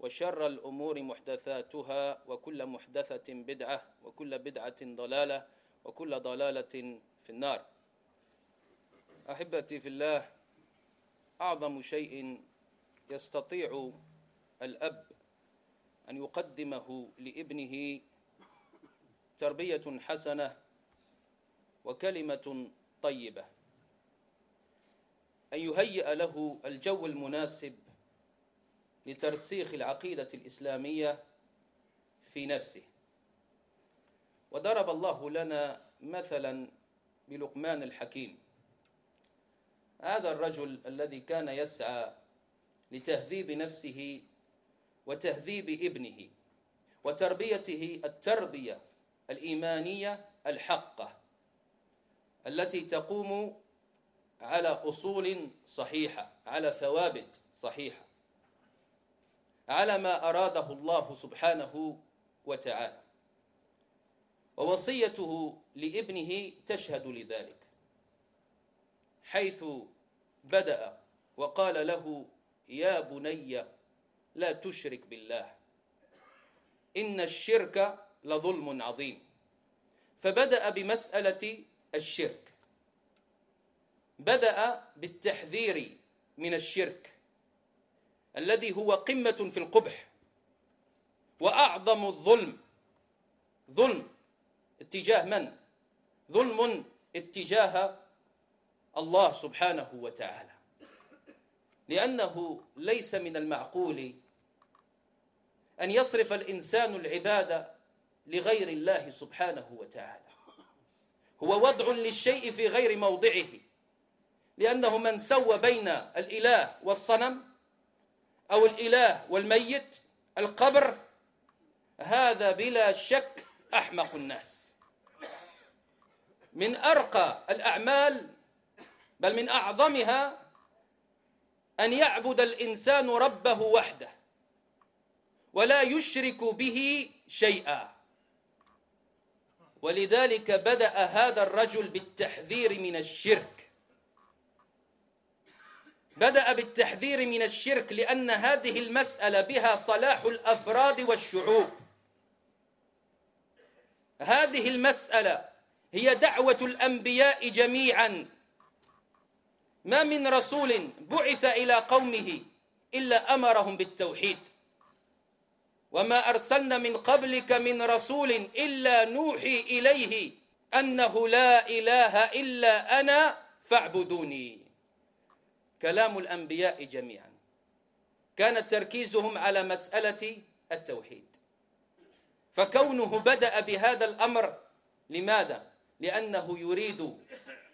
وشر الأمور محدثاتها وكل محدثة بدعة وكل بدعة ضلالة وكل ضلالة في النار. أحبتي في الله أعظم شيء يستطيع الأب أن يقدمه لابنه تربية حسنة وكلمة طيبة. أن يهيئ له الجو المناسب لترسيخ العقيدة الإسلامية في نفسه. وضرب الله لنا مثلا بلقمان الحكيم. هذا الرجل الذي كان يسعى لتهذيب نفسه وتهذيب ابنه وتربيته التربية الإيمانية الحقة التي تقوم على أصول صحيحة على ثوابت صحيحة. على ما أراده الله سبحانه وتعالى. ووصيته لابنه تشهد لذلك حيث بدأ وقال له يا بني لا تشرك بالله إن الشرك لظلم عظيم. فبدأ بمسألة الشرك بدأ بالتحذير من الشرك. الذي هو قمة في القبح. وأعظم الظلم. ظلم. اتجاه من؟ ظلم اتجاه الله سبحانه وتعالى. لأنه ليس من المعقول أن يصرف الإنسان العبادة لغير الله سبحانه وتعالى. هو وضع للشيء في غير موضعه. لأنه من سوى بين الإله والصنم أو الإله والميت القبر هذا بلا شك أحمق الناس. من أرقى الأعمال بل من أعظمها أن يعبد الإنسان ربه وحده ولا يشرك به شيئا. ولذلك بدأ هذا الرجل بالتحذير من الشرك. بدأ بالتحذير من الشرك لأن هذه المسألة بها صلاح الأفراد والشعوب. هذه المسألة هي دعوة الأنبياء جميعا. ما من رسول بعث إلى قومه إلا أمرهم بالتوحيد. وما أرسلنا من قبلك من رسول إلا نوحي إليه أنه لا إله إلا أنا فاعبدوني. كلام الأنبياء جميعا. كان تركيزهم على مسألة التوحيد. فكونه بدأ بهذا الأمر لماذا؟ لأنه يريد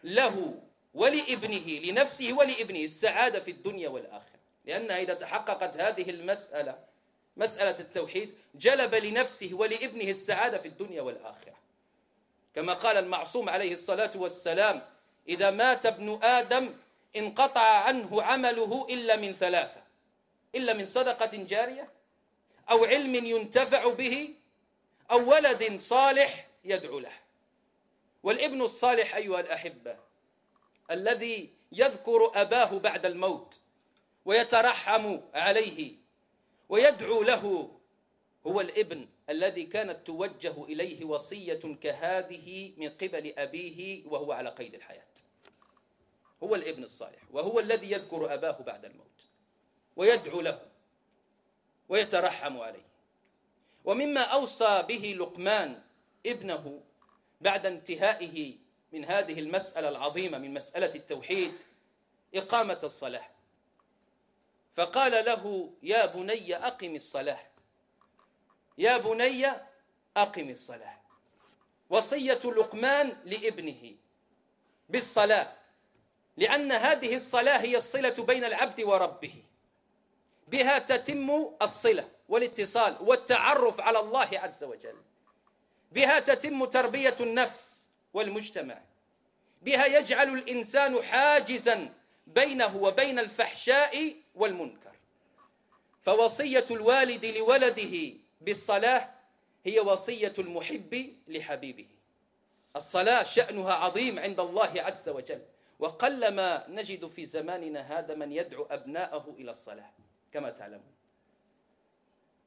له ولابنه لنفسه ولابنه السعادة في الدنيا والآخرة. لأن إذا تحققت هذه المسألة مسألة التوحيد جلب لنفسه ولابنه السعادة في الدنيا والآخرة. كما قال المعصوم عليه الصلاة والسلام إذا مات ابن آدم انقطع عنه عمله إلا من ثلاثة. إلا من صدقة جارية أو علم ينتفع به أو ولد صالح يدعو له. والابن الصالح أيها الأحبة الذي يذكر أباه بعد الموت ويترحم عليه ويدعو له هو الابن الذي كانت توجه إليه وصية كهذه من قبل أبيه وهو على قيد الحياة. هو الابن الصالح وهو الذي يذكر أباه بعد الموت ويدعو له ويترحم عليه. ومما أوصى به لقمان ابنه بعد انتهائه من هذه المسألة العظيمة من مسألة التوحيد إقامة الصلاة. فقال له يا بني أقم الصلاة يا بني أقم الصلاة. وصية لقمان لابنه بالصلاة. لأن هذه الصلاة هي الصلة بين العبد وربه. بها تتم الصلة والاتصال والتعرف على الله عز وجل. بها تتم تربية النفس والمجتمع. بها يجعل الإنسان حاجزا بينه وبين الفحشاء والمنكر. فوصية الوالد لولده بالصلاة هي وصية المحب لحبيبه. الصلاة شأنها عظيم عند الله عز وجل. وقلما نجد في زماننا هذا من يدعو أبناءه إلى الصلاة. كما تعلمون.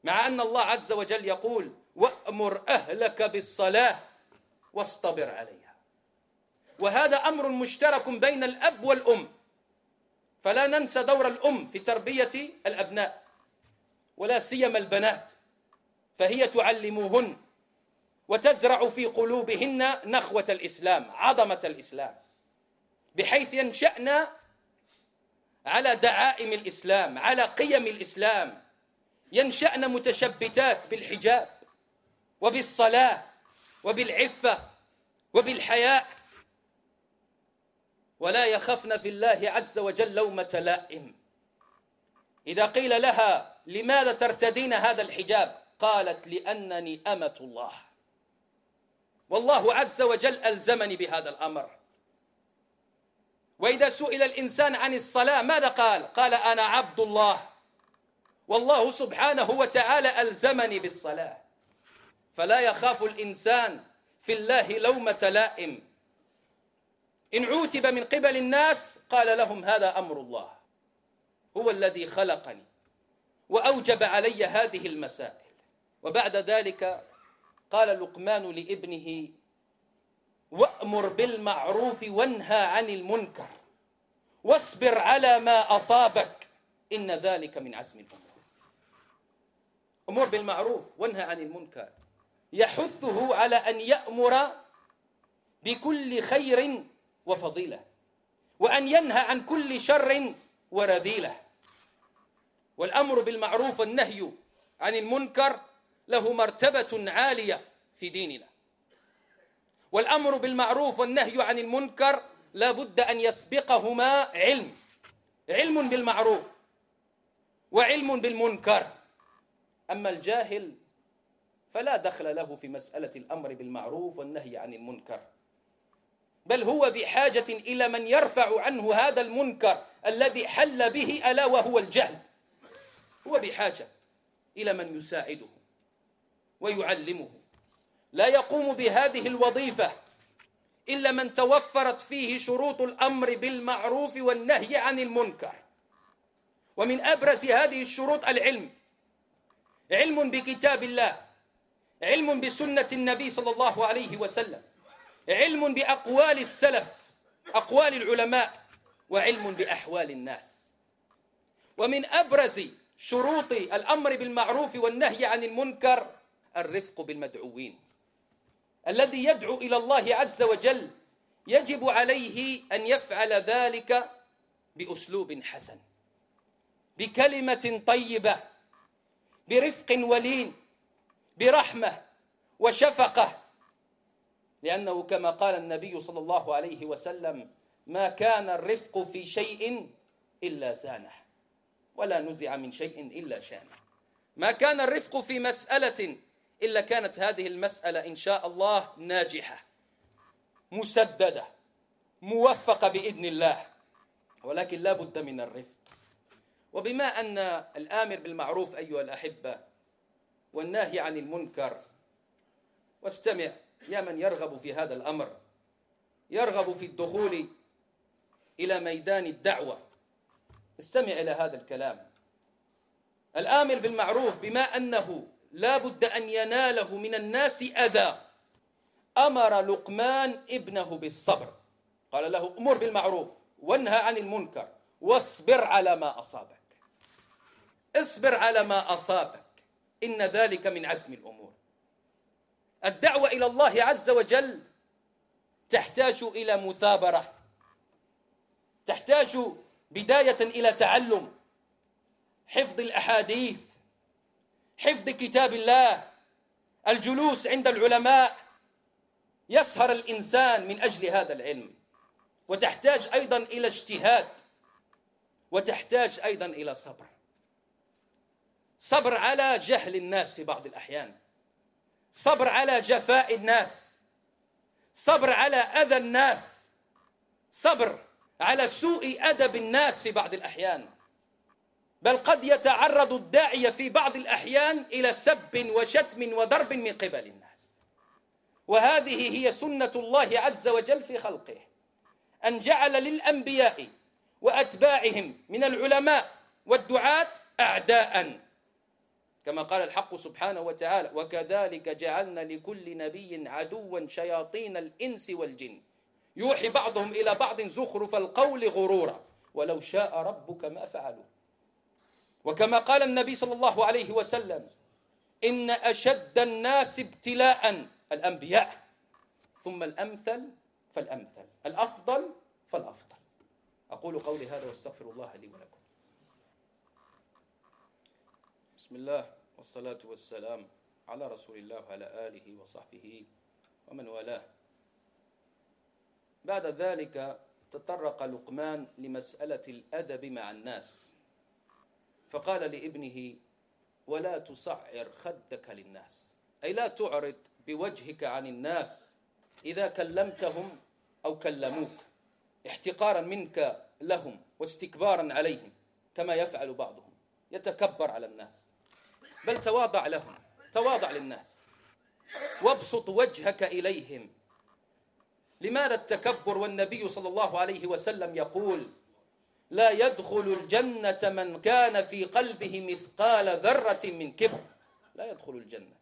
مع أن الله عز وجل يقول وأمر أهلك بالصلاة واصطبر عليها. وهذا أمر مشترك بين الأب والأم. فلا ننسى دور الأم في تربية الأبناء ولا سيما البنات. فهي تعلموهن وتزرع في قلوبهن نخوة الإسلام عظمة الإسلام. بحيث ينشأن على دعائم الإسلام على قيم الإسلام. ينشأن متشبتات بالحجاب وبالصلاة وبالعفة وبالحياء. ولا يخفن في الله عز وجل لومة لائم. إذا قيل لها لماذا ترتدين هذا الحجاب؟ قالت لأنني أمة الله. والله عز وجل ألزمني بهذا الأمر. وإذا سئل الإنسان عن الصلاة ماذا قال؟ قال أنا عبد الله. والله سبحانه وتعالى ألزمني بالصلاة. فلا يخاف الإنسان في الله لومة لائم. إن عوتب من قبل الناس قال لهم هذا أمر الله. هو الذي خلقني. وأوجب علي هذه المسائل. وبعد ذلك قال لقمان لابنه وأمر بالمعروف وانهى عن المنكر. واصبر على ما أصابك. إن ذلك من عزم الأمور أمر بالمعروف وانهى عن المنكر. يحثه على أن يأمر بكل خير وفضيلة. وأن ينهى عن كل شر ورذيلة. والأمر بالمعروف والنهي عن المنكر له مرتبة عالية في ديننا. والأمر بالمعروف والنهي عن المنكر لا بد أن يسبقهما علم. علم بالمعروف وعلم بالمنكر. أما الجاهل فلا دخل له في مسألة الأمر بالمعروف والنهي عن المنكر. بل هو بحاجة إلى من يرفع عنه هذا المنكر الذي حل به ألا وهو الجهل. هو بحاجة إلى من يساعده ويعلمه. لا يقوم بهذه الوظيفة إلا من توفرت فيه شروط الأمر بالمعروف والنهي عن المنكر. ومن أبرز هذه الشروط العلم. علم بكتاب الله. علم بسنة النبي صلى الله عليه وسلم. علم بأقوال السلف أقوال العلماء وعلم بأحوال الناس. ومن أبرز شروط الأمر بالمعروف والنهي عن المنكر الرفق بالمدعوين. الذي يدعو إلى الله عز وجل يجب عليه أن يفعل ذلك بأسلوب حسن بكلمة طيبة برفق ولين برحمة وشفقة. لأنه كما قال النبي صلى الله عليه وسلم ما كان الرفق في شيء إلا زانه ولا نزع من شيء إلا شانه. ما كان الرفق في مسألة إلا كانت هذه المسألة إن شاء الله ناجحة مسددة موفقة بإذن الله ولكن لا بد من الرفق. وبما أن الآمر بالمعروف أيها الأحبة والناهي عن المنكر واستمع يا من يرغب في هذا الأمر يرغب في الدخول إلى ميدان الدعوة. استمع إلى هذا الكلام. الآمر بالمعروف بما أنه لا بد أن يناله من الناس أذى. أمر لقمان ابنه بالصبر. قال له أمر بالمعروف وانهى عن المنكر واصبر على ما أصابك. اصبر على ما أصابك. إن ذلك من عزم الأمور. الدعوة إلى الله عز وجل تحتاج إلى مثابرة. تحتاج بداية إلى تعلم. حفظ الأحاديث. حفظ كتاب الله الجلوس عند العلماء. يسهر الإنسان من أجل هذا العلم. وتحتاج أيضا إلى اجتهاد. وتحتاج أيضا إلى صبر. صبر على جهل الناس في بعض الأحيان. صبر على جفاء الناس. صبر على أذى الناس. صبر على سوء أدب الناس في بعض الأحيان. بل قد يتعرض الداعية في بعض الأحيان إلى سب وشتم وضرب من قبل الناس. وهذه هي سنة الله عز وجل في خلقه. أن جعل للأنبياء وأتباعهم من العلماء والدعاة أعداء. كما قال الحق سبحانه وتعالى وكذلك جعلنا لكل نبي عدوا شياطين الإنس والجن. يوحي بعضهم إلى بعض زخرف القول غرورا ولو شاء ربك ما فعلوا. وكما قال النبي صلى الله عليه وسلم إن أشد الناس ابتلاء الأنبياء ثم الأمثل فالأمثل الأفضل فالأفضل. أقول قولي هذا واستغفر الله لي ولكم. بسم الله والصلاة والسلام على رسول الله وعلى آله وصحبه ومن والاه. بعد ذلك تطرق لقمان لمسألة الأدب مع الناس. فقال لابنه ولا تصعر خدك للناس. أي لا تعرض بوجهك عن الناس إذا كلمتهم أو كلموك احتقارا منك لهم واستكبارا عليهم كما يفعل بعضهم يتكبر على الناس. بل تواضع لهم تواضع للناس. وابسط وجهك إليهم. لماذا التكبر والنبي صلى الله عليه وسلم يقول لا يدخل الجنة من كان في قلبه مثقال ذرة من كبر. لا يدخل الجنة.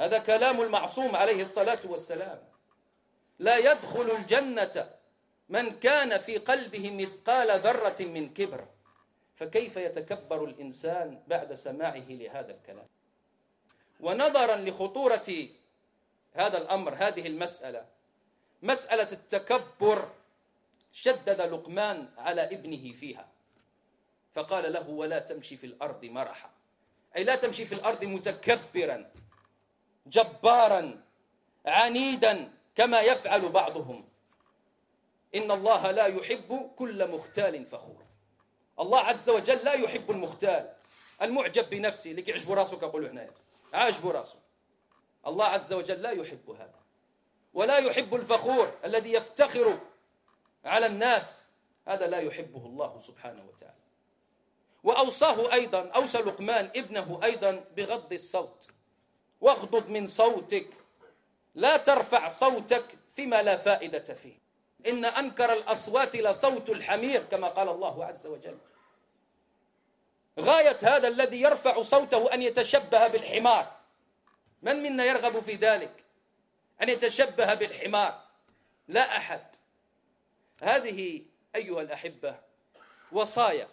هذا كلام المعصوم عليه الصلاة والسلام. لا يدخل الجنة من كان في قلبه مثقال ذرة من كبر. فكيف يتكبر الإنسان بعد سماعه لهذا الكلام؟ ونظرا لخطورة هذا الأمر هذه المسألة. مسألة التكبر شدد لقمان على ابنه فيها. فقال له ولا تمشي في الأرض مرحا. أي لا تمشي في الأرض متكبرا جبارا عنيدا كما يفعل بعضهم. إن الله لا يحب كل مختال فخور. الله عز وجل لا يحب المختال. المعجب بنفسه. اللي يعجب راسه كقولوا هنا. عاجب راسه. الله عز وجل لا يحب هذا. ولا يحب الفخور الذي يفتخر على الناس. هذا لا يحبه الله سبحانه وتعالى. وأوصاه أيضا أوصى لقمان ابنه أيضا بغض الصوت. واغضض من صوتك. لا ترفع صوتك فيما لا فائدة فيه. إن أنكر الأصوات لصوت الحمير كما قال الله عز وجل. غاية هذا الذي يرفع صوته أن يتشبه بالحمار. من منا يرغب في ذلك؟ أن يتشبه بالحمار. لا أحد. هذه أيها الأحبة وصايا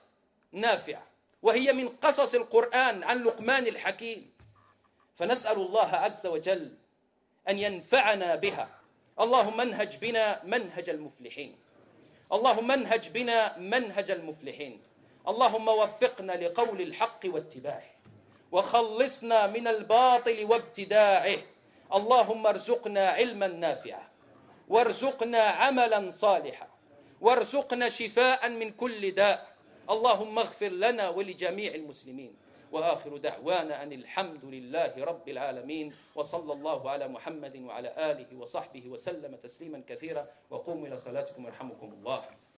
نافعة وهي من قصص القرآن عن لقمان الحكيم. فنسأل الله عز وجل أن ينفعنا بها. اللهم منهج بنا منهج المفلحين. اللهم منهج بنا منهج المفلحين. اللهم وفقنا لقول الحق واتباعه. وخلصنا من الباطل وابتداعه. اللهم ارزقنا علما نافعا. وارزقنا عملا صالحا. وارزقنا شفاء من كل داء. اللهم اغفر لنا ولجميع المسلمين. وآخر دعوانا أن الحمد لله رب العالمين. وصلى الله على محمد وعلى آله وصحبه وسلم تسليما كثيرا. وقوموا إلى صلاتكم يرحمكم الله.